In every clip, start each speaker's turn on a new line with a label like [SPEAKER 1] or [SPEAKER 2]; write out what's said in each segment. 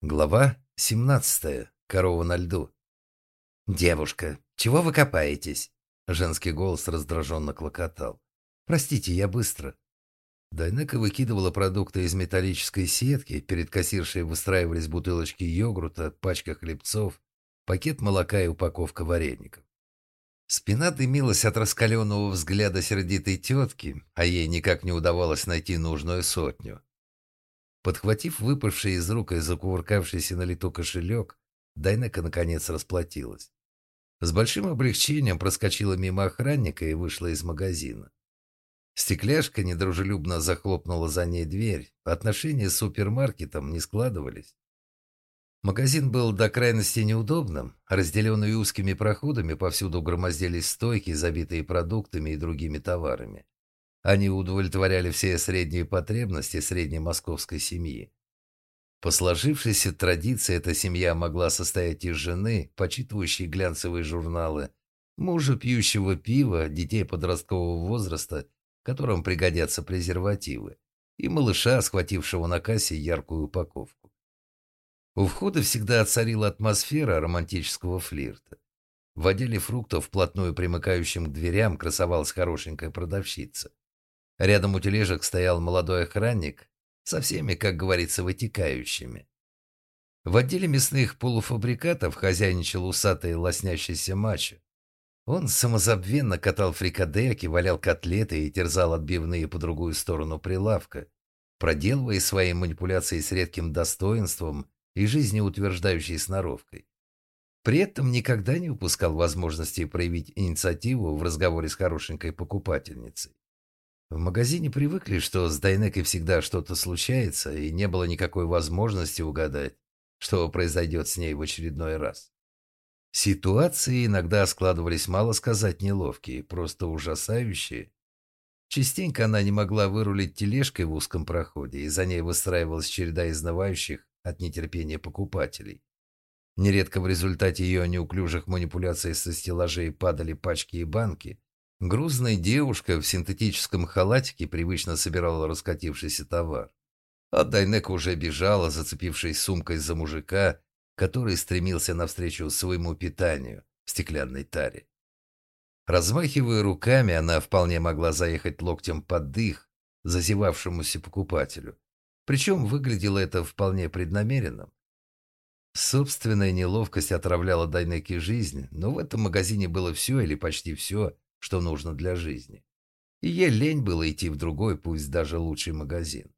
[SPEAKER 1] Глава 17. Корова на льду. «Девушка, чего вы копаетесь?» Женский голос раздраженно клокотал. «Простите, я быстро». Дайнека выкидывала продукты из металлической сетки, перед кассиршей выстраивались бутылочки йогурта, пачка хлебцов, пакет молока и упаковка вареников. Спина дымилась от раскаленного взгляда сердитой тетки, а ей никак не удавалось найти нужную сотню. Подхватив выпавший из рук и закувыркавшийся на лету кошелек, Дайнека наконец расплатилась. С большим облегчением проскочила мимо охранника и вышла из магазина. Стекляшка недружелюбно захлопнула за ней дверь. Отношения с супермаркетом не складывались. Магазин был до крайности неудобным. Разделенный узкими проходами повсюду громоздились стойки, забитые продуктами и другими товарами. Они удовлетворяли все средние потребности средней московской семьи. По сложившейся традиции эта семья могла состоять из жены, почитывающей глянцевые журналы, мужа, пьющего пива, детей подросткового возраста, которым пригодятся презервативы, и малыша, схватившего на кассе яркую упаковку. У входа всегда царила атмосфера романтического флирта. В отделе фруктов, вплотную примыкающим к дверям, красовалась хорошенькая продавщица. Рядом у тележек стоял молодой охранник со всеми, как говорится, вытекающими. В отделе мясных полуфабрикатов хозяйничал усатый лоснящийся мачо. Он самозабвенно катал фрикадельки, валял котлеты и терзал отбивные по другую сторону прилавка, проделывая свои манипуляции с редким достоинством и жизнеутверждающей сноровкой. При этом никогда не упускал возможности проявить инициативу в разговоре с хорошенькой покупательницей. В магазине привыкли, что с Дайнекой всегда что-то случается, и не было никакой возможности угадать, что произойдет с ней в очередной раз. Ситуации иногда складывались, мало сказать, неловкие, просто ужасающие. Частенько она не могла вырулить тележкой в узком проходе, и за ней выстраивалась череда изнывающих от нетерпения покупателей. Нередко в результате ее неуклюжих манипуляций со стеллажей падали пачки и банки, Грузная девушка в синтетическом халатике привычно собирала раскатившийся товар. А Дайнека уже бежала, зацепившись сумкой за мужика, который стремился навстречу своему питанию в стеклянной таре. Размахивая руками, она вполне могла заехать локтем под дых зазевавшемуся покупателю. Причем выглядело это вполне преднамеренным. Собственная неловкость отравляла Дайнеке жизнь, но в этом магазине было все или почти все, что нужно для жизни. И ей лень было идти в другой, пусть даже лучший магазин.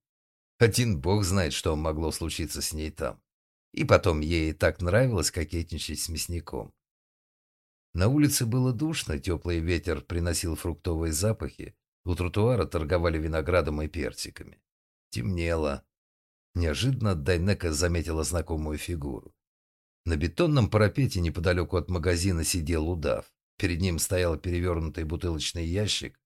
[SPEAKER 1] Один бог знает, что могло случиться с ней там. И потом ей так нравилось кокетничать с мясником. На улице было душно, теплый ветер приносил фруктовые запахи, у тротуара торговали виноградом и персиками. Темнело. Неожиданно Дайнека заметила знакомую фигуру. На бетонном парапете неподалеку от магазина сидел удав. Перед ним стоял перевернутый бутылочный ящик.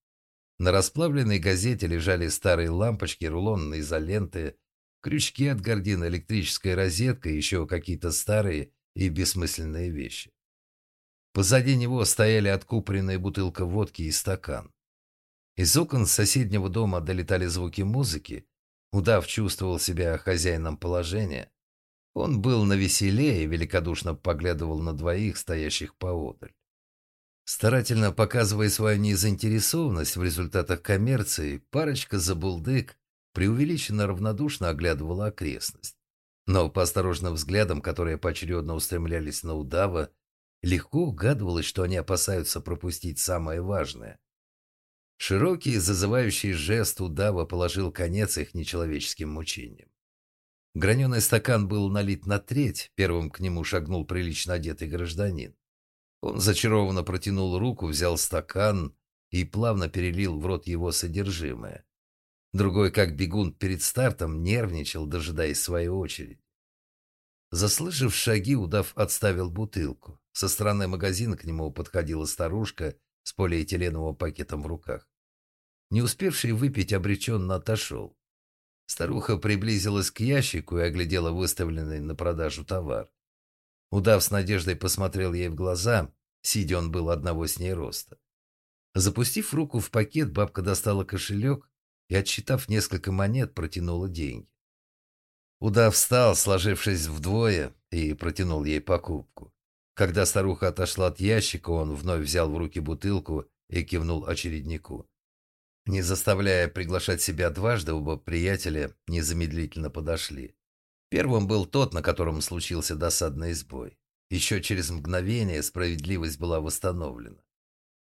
[SPEAKER 1] На расплавленной газете лежали старые лампочки, рулонные изоленты, крючки от гордин, электрическая розетка и еще какие-то старые и бессмысленные вещи. Позади него стояли откупоренная бутылка водки и стакан. Из окон соседнего дома долетали звуки музыки. Удав чувствовал себя хозяином положения. Он был навеселее и великодушно поглядывал на двоих, стоящих поодаль. Старательно показывая свою незаинтересованность в результатах коммерции, парочка забулдык преувеличенно равнодушно оглядывала окрестность. Но по осторожным взглядам, которые поочередно устремлялись на удава, легко угадывалось, что они опасаются пропустить самое важное. Широкий, зазывающий жест удава положил конец их нечеловеческим мучениям. Граненый стакан был налит на треть, первым к нему шагнул прилично одетый гражданин. Он зачарованно протянул руку, взял стакан и плавно перелил в рот его содержимое. Другой, как бегун перед стартом, нервничал, дожидаясь своей очереди. Заслышав шаги, удав отставил бутылку. Со стороны магазина к нему подходила старушка с полиэтиленовым пакетом в руках. Не успевший выпить обреченно отошел. Старуха приблизилась к ящику и оглядела выставленный на продажу товар. Удав с надеждой посмотрел ей в глаза, сидя он был одного с ней роста. Запустив руку в пакет, бабка достала кошелек и, отсчитав несколько монет, протянула деньги. Удав встал, сложившись вдвое, и протянул ей покупку. Когда старуха отошла от ящика, он вновь взял в руки бутылку и кивнул очереднику. Не заставляя приглашать себя дважды, оба приятеля незамедлительно подошли. Первым был тот, на котором случился досадный сбой. Еще через мгновение справедливость была восстановлена.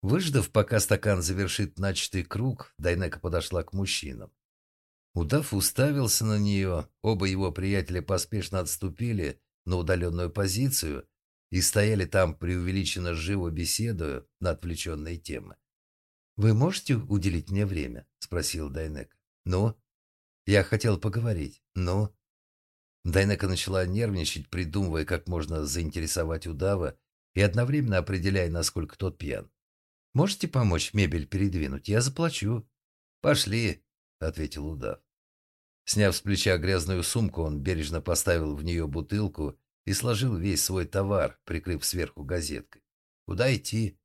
[SPEAKER 1] Выждав, пока стакан завершит начатый круг, Дайнека подошла к мужчинам. Удав уставился на нее, оба его приятеля поспешно отступили на удаленную позицию и стояли там, преувеличенно живо беседуя на отвлеченные темы. «Вы можете уделить мне время?» – спросил Дайнек. «Ну?» «Я хотел поговорить. Ну?» Дайнека начала нервничать, придумывая, как можно заинтересовать удава и одновременно определяя, насколько тот пьян. «Можете помочь мебель передвинуть? Я заплачу». «Пошли», — ответил удав. Сняв с плеча грязную сумку, он бережно поставил в нее бутылку и сложил весь свой товар, прикрыв сверху газеткой. «Куда идти?»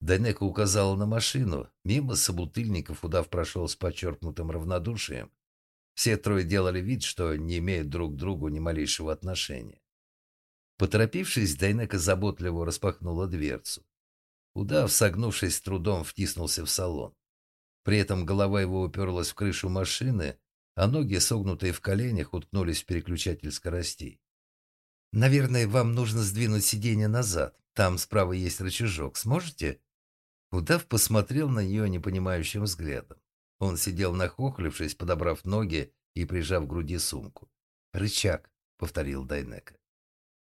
[SPEAKER 1] Дайнека указала на машину. Мимо собутыльников удав прошел с подчеркнутым равнодушием. Все трое делали вид, что не имеют друг к другу ни малейшего отношения. Поторопившись, Дайнека заботливо распахнула дверцу. Удав, согнувшись трудом, втиснулся в салон. При этом голова его уперлась в крышу машины, а ноги, согнутые в коленях, уткнулись в переключатель скоростей. «Наверное, вам нужно сдвинуть сиденье назад. Там справа есть рычажок. Сможете?» Удав посмотрел на нее непонимающим взглядом. Он сидел нахохлившись, подобрав ноги и прижав к груди сумку. «Рычаг», — повторил Дайнека.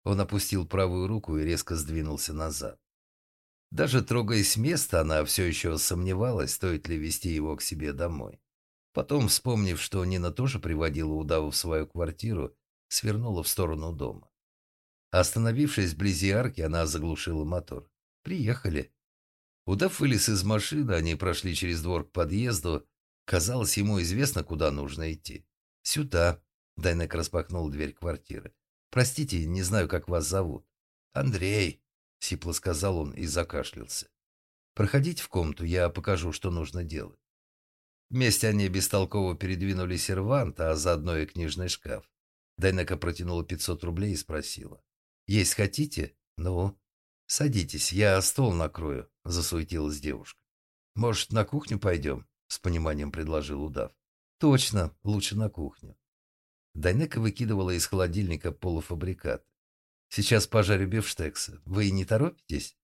[SPEAKER 1] Он опустил правую руку и резко сдвинулся назад. Даже трогаясь с места, она все еще сомневалась, стоит ли вести его к себе домой. Потом, вспомнив, что Нина тоже приводила удаву в свою квартиру, свернула в сторону дома. Остановившись вблизи арки, она заглушила мотор. «Приехали». Удав вылез из машины, они прошли через двор к подъезду. Казалось, ему известно, куда нужно идти. «Сюда», — Дайнек распахнул дверь квартиры. «Простите, не знаю, как вас зовут». «Андрей», — сипло сказал он и закашлялся. «Проходите в комнату, я покажу, что нужно делать». Вместе они бестолково передвинули сервант, а заодно и книжный шкаф. Дайнека протянула 500 рублей и спросила. «Есть хотите? Ну?» «Садитесь, я стол накрою», — засуетилась девушка. «Может, на кухню пойдем?» — с пониманием предложил удав. «Точно, лучше на кухню». Дайнека выкидывала из холодильника полуфабрикат. «Сейчас пожарю бифштекса. Вы не торопитесь?»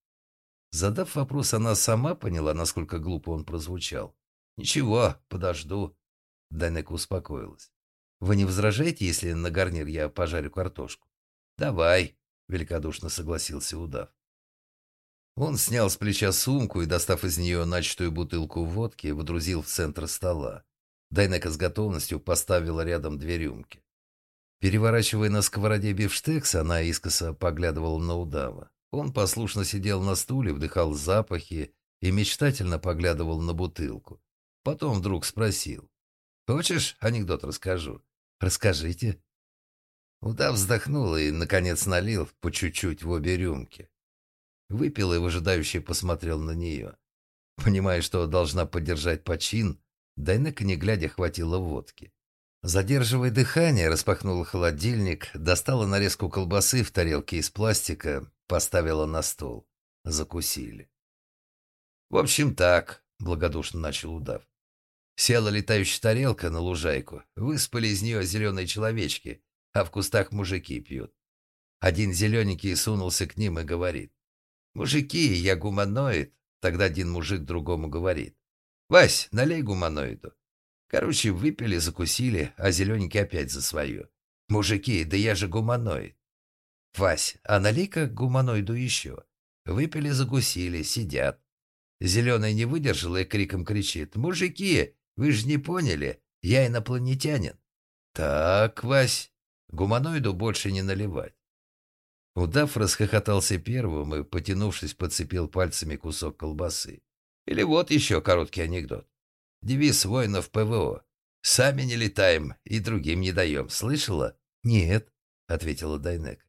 [SPEAKER 1] Задав вопрос, она сама поняла, насколько глупо он прозвучал. «Ничего, подожду». Дайнека успокоилась. «Вы не возражаете, если на гарнир я пожарю картошку?» «Давай», — великодушно согласился удав. Он снял с плеча сумку и, достав из нее начатую бутылку водки, водрузил в центр стола. Дайнека с готовностью поставила рядом две рюмки. Переворачивая на сковороде бифштекс, она искоса поглядывала на удава. Он послушно сидел на стуле, вдыхал запахи и мечтательно поглядывал на бутылку. Потом вдруг спросил. «Хочешь, анекдот расскажу?» «Расскажите». Удав вздохнул и, наконец, налил по чуть-чуть в обе рюмки. Выпил и выжидающе посмотрел на нее. Понимая, что должна поддержать почин, Дайнека, не глядя, хватило водки. Задерживая дыхание, распахнула холодильник, достала нарезку колбасы в тарелке из пластика, поставила на стол. Закусили. «В общем, так», — благодушно начал удав. Села летающая тарелка на лужайку, выспали из нее зеленые человечки, а в кустах мужики пьют. Один зелененький сунулся к ним и говорит. «Мужики, я гуманоид». Тогда один мужик другому говорит. «Вась, налей гуманоиду». Короче, выпили, закусили, а зелененький опять за свое. «Мужики, да я же гуманоид». «Вась, а налей-ка гуманоиду еще». Выпили, закусили, сидят. Зеленый не выдержал и криком кричит. «Мужики, вы же не поняли, я инопланетянин». «Так, Вась, гуманоиду больше не наливать». Удав расхохотался первым и, потянувшись, подцепил пальцами кусок колбасы. Или вот еще короткий анекдот. Девиз воинов ПВО. «Сами не летаем и другим не даем. Слышала?» «Нет», — ответила Дайнек.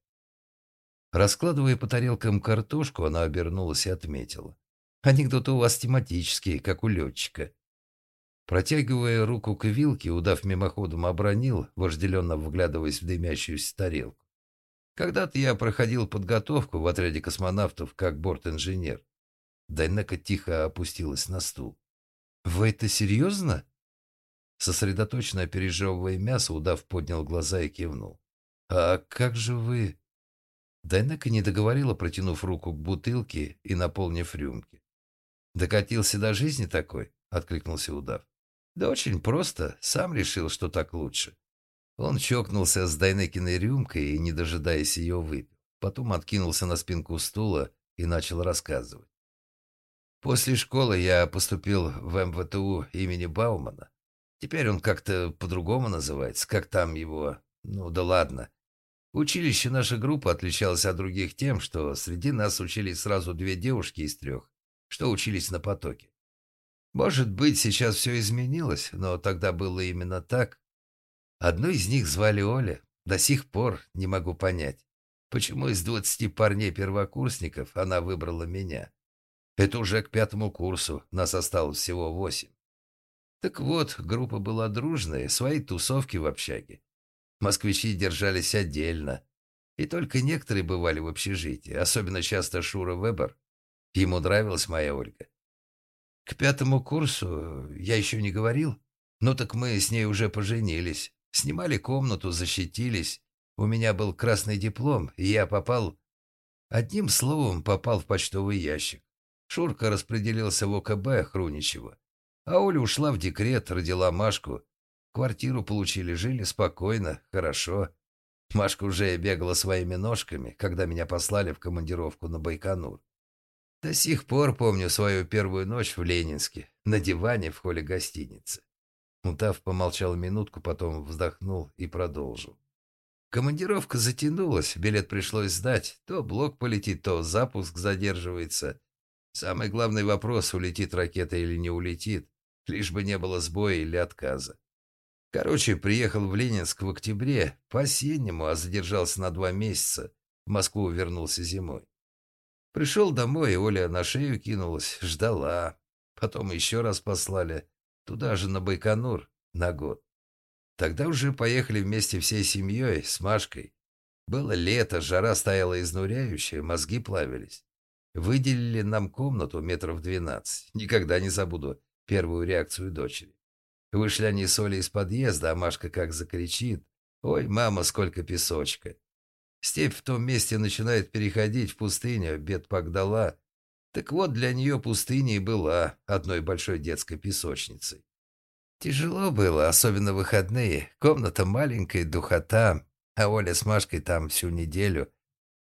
[SPEAKER 1] Раскладывая по тарелкам картошку, она обернулась и отметила. Анекдоты у вас тематические, как у летчика. Протягивая руку к вилке, удав мимоходом обронил, вожделенно вглядываясь в дымящуюся тарелку. Когда-то я проходил подготовку в отряде космонавтов как борт-инженер. Дайнека тихо опустилась на стул. «Вы это серьезно?» Сосредоточенно пережевывая мясо, удав поднял глаза и кивнул. «А как же вы...» Дайнека не договорила, протянув руку к бутылке и наполнив рюмки. «Докатился до жизни такой?» — откликнулся удав. «Да очень просто. Сам решил, что так лучше». Он чокнулся с Дайнекиной рюмкой и, не дожидаясь ее, выпил. Потом откинулся на спинку стула и начал рассказывать. После школы я поступил в МВТУ имени Баумана. Теперь он как-то по-другому называется. Как там его? Ну да ладно. Училище наша группа отличалась от других тем, что среди нас учились сразу две девушки из трех, что учились на потоке. Может быть, сейчас все изменилось, но тогда было именно так. Одну из них звали Оля. До сих пор не могу понять, почему из двадцати парней-первокурсников она выбрала меня. Это уже к пятому курсу, нас осталось всего восемь. Так вот, группа была дружная, свои тусовки в общаге. Москвичи держались отдельно. И только некоторые бывали в общежитии, особенно часто Шура Вебер. Ему нравилась моя Ольга. К пятому курсу я еще не говорил. Ну так мы с ней уже поженились. Снимали комнату, защитились. У меня был красный диплом, и я попал... Одним словом, попал в почтовый ящик. Шурка распределился в ОКБ Хруничева. А Оля ушла в декрет, родила Машку. Квартиру получили, жили спокойно, хорошо. Машка уже бегала своими ножками, когда меня послали в командировку на Байконур. До сих пор помню свою первую ночь в Ленинске, на диване в холле гостиницы. Мутав помолчал минутку, потом вздохнул и продолжил. Командировка затянулась, билет пришлось сдать. То блок полетит, то запуск задерживается. Самый главный вопрос, улетит ракета или не улетит, лишь бы не было сбоя или отказа. Короче, приехал в Ленинск в октябре, по-осеннему, а задержался на два месяца. В Москву вернулся зимой. Пришел домой, и Оля на шею кинулась, ждала. Потом еще раз послали, туда же, на Байконур, на год. Тогда уже поехали вместе всей семьей, с Машкой. Было лето, жара стояла изнуряющая, мозги плавились. Выделили нам комнату метров двенадцать. Никогда не забуду первую реакцию дочери. Вышли они с Олей из подъезда, а Машка как закричит. «Ой, мама, сколько песочка!» Степь в том месте начинает переходить в пустыню, бед Пагдала. Так вот, для нее пустыня и была одной большой детской песочницей. Тяжело было, особенно выходные. Комната маленькая, духота, а Оля с Машкой там всю неделю.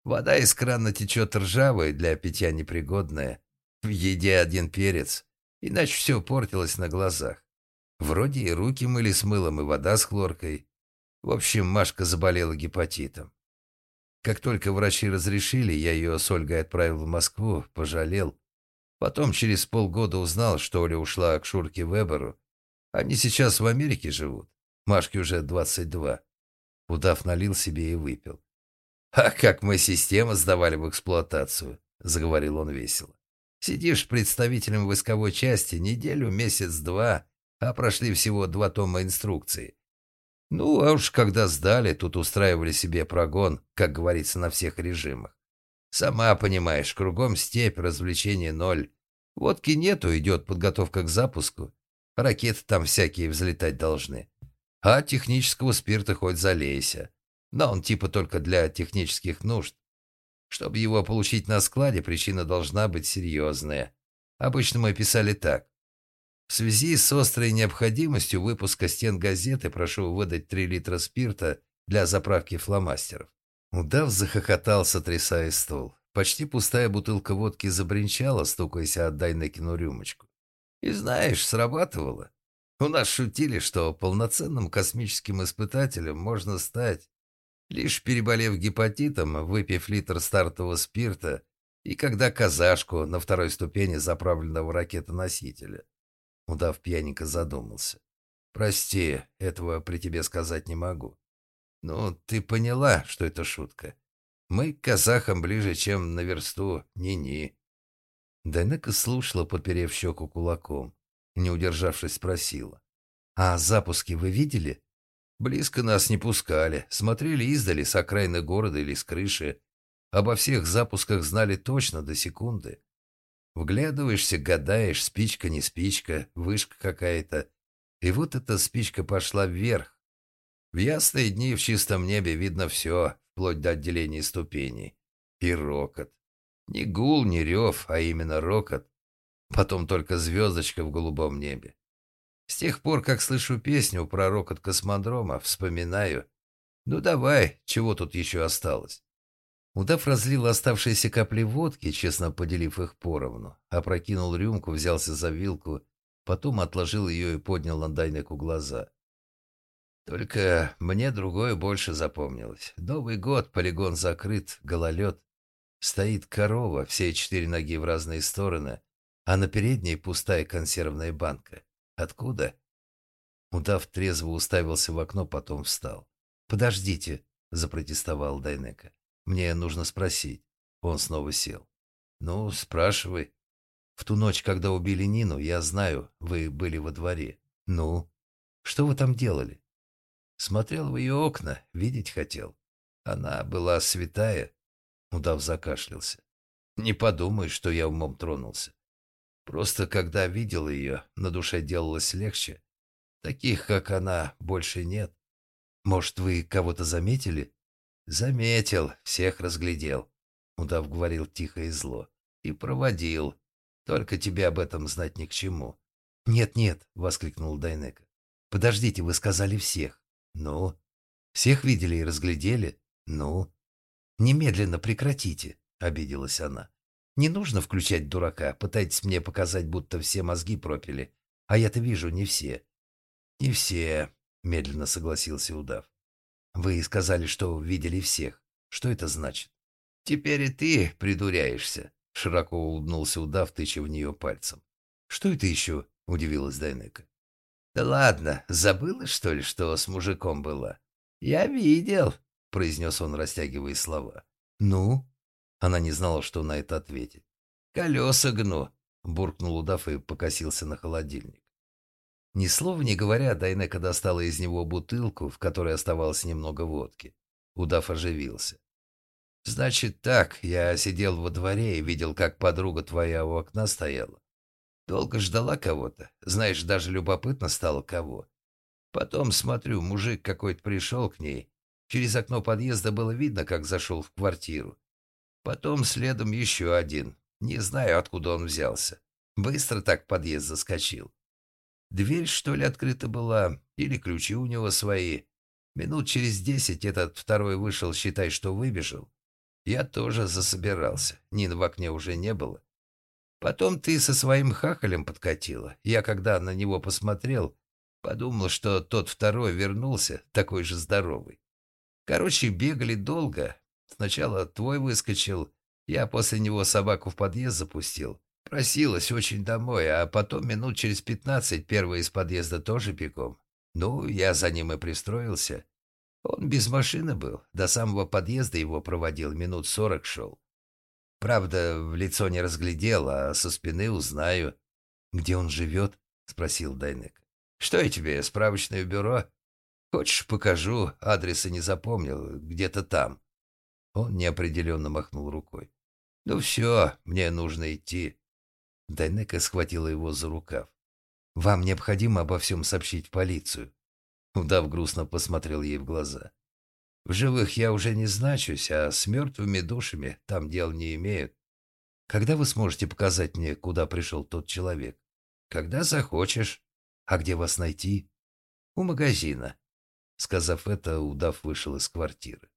[SPEAKER 1] Вода из крана течет ржавая, для питья непригодная. В еде один перец, иначе все портилось на глазах. Вроде и руки мыли с мылом, и вода с хлоркой. В общем, Машка заболела гепатитом. Как только врачи разрешили, я ее с Ольгой отправил в Москву, пожалел. Потом через полгода узнал, что Оля ушла к Шурке Веберу. Они сейчас в Америке живут. Машке уже 22. Удав налил себе и выпил. «А как мы систему сдавали в эксплуатацию?» — заговорил он весело. «Сидишь представителем войсковой части неделю, месяц, два, а прошли всего два тома инструкции. Ну, а уж когда сдали, тут устраивали себе прогон, как говорится, на всех режимах. Сама понимаешь, кругом степь, развлечения ноль. Водки нету, идет подготовка к запуску. Ракеты там всякие взлетать должны. А технического спирта хоть залейся. Но он типа только для технических нужд. Чтобы его получить на складе, причина должна быть серьезная. Обычно мы писали так. В связи с острой необходимостью выпуска стен газеты прошу выдать 3 литра спирта для заправки фломастеров. Удав захохотал, сотрясая стол. Почти пустая бутылка водки забринчала, стукаясь от Дайнекину рюмочку. И знаешь, срабатывало. У нас шутили, что полноценным космическим испытателем можно стать, лишь переболев гепатитом, выпив литр стартового спирта и когда казашку на второй ступени заправленного ракетоносителя. Удав пьяненько задумался. «Прости, этого при тебе сказать не могу. Ну, ты поняла, что это шутка. Мы к казахам ближе, чем на версту. Ни-ни». Дайнека слушала, подперев щеку кулаком. не удержавшись, спросила. «А запуски вы видели?» «Близко нас не пускали. Смотрели издали, с окраины города или с крыши. Обо всех запусках знали точно до секунды. Вглядываешься, гадаешь, спичка не спичка, вышка какая-то. И вот эта спичка пошла вверх. В ясные дни в чистом небе видно все, вплоть до отделения ступеней. И рокот. Не гул, не рев, а именно рокот. Потом только звездочка в голубом небе. С тех пор, как слышу песню про рокот космодрома, вспоминаю. Ну давай, чего тут еще осталось? Удав разлил оставшиеся капли водки, честно поделив их поровну, опрокинул рюмку, взялся за вилку, потом отложил ее и поднял на Дайнеку глаза. Только мне другое больше запомнилось. Новый год, полигон закрыт, гололед. Стоит корова, все четыре ноги в разные стороны, а на передней пустая консервная банка. Откуда? Удав трезво уставился в окно, потом встал. «Подождите», — запротестовал Дайнека. «Мне нужно спросить». Он снова сел. «Ну, спрашивай». «В ту ночь, когда убили Нину, я знаю, вы были во дворе. Ну? Что вы там делали?» Смотрел в ее окна, видеть хотел. Она была святая. Удав закашлялся. Не подумай, что я умом тронулся. Просто когда видел ее, на душе делалось легче. Таких, как она, больше нет. Может, вы кого-то заметили? Заметил, всех разглядел. Удав говорил тихо и зло. И проводил. Только тебе об этом знать ни к чему. «Нет-нет», — воскликнул Дайнека. «Подождите, вы сказали всех». «Ну?» «Всех видели и разглядели?» «Ну?» «Немедленно прекратите», — обиделась она. «Не нужно включать дурака, пытайтесь мне показать, будто все мозги пропили. А я-то вижу, не все». «Не все», — медленно согласился удав. «Вы сказали, что видели всех. Что это значит?» «Теперь и ты придуряешься», — широко улыбнулся удав, тыча в нее пальцем. «Что это еще?» — удивилась Дайнека. «Да ладно, забыла, что ли, что с мужиком была?» «Я видел», — произнес он, растягивая слова. «Ну?» Она не знала, что на это ответить. «Колеса гну», — буркнул удав и покосился на холодильник. Ни слова не говоря, Дайнека достала из него бутылку, в которой оставалось немного водки. Удав оживился. «Значит так, я сидел во дворе и видел, как подруга твоя у окна стояла. Долго ждала кого-то. Знаешь, даже любопытно стало кого. Потом, смотрю, мужик какой-то пришел к ней. Через окно подъезда было видно, как зашел в квартиру. Потом следом еще один. Не знаю, откуда он взялся. Быстро так подъезд заскочил. Дверь, что ли, открыта была, или ключи у него свои. Минут через десять этот второй вышел, считай, что выбежал. Я тоже засобирался. Нин в окне уже не было. Потом ты со своим хахалем подкатила. Я, когда на него посмотрел, подумал, что тот второй вернулся, такой же здоровый. Короче, бегали долго. Сначала твой выскочил, я после него собаку в подъезд запустил. Просилась очень домой, а потом минут через пятнадцать первый из подъезда тоже пеком. Ну, я за ним и пристроился. Он без машины был, до самого подъезда его проводил, минут сорок шел. Правда, в лицо не разглядел, а со спины узнаю. «Где он живет?» — спросил Дайнек. «Что я тебе, справочное бюро? Хочешь, покажу, адреса не запомнил, где-то там». Он неопределенно махнул рукой. «Ну все, мне нужно идти». Дайнека схватила его за рукав. «Вам необходимо обо всем сообщить в полицию». Удав грустно посмотрел ей в глаза. В живых я уже не значусь, а с мертвыми душами там дел не имеют. Когда вы сможете показать мне, куда пришел тот человек? Когда захочешь. А где вас найти? У магазина. Сказав это, удав вышел из квартиры.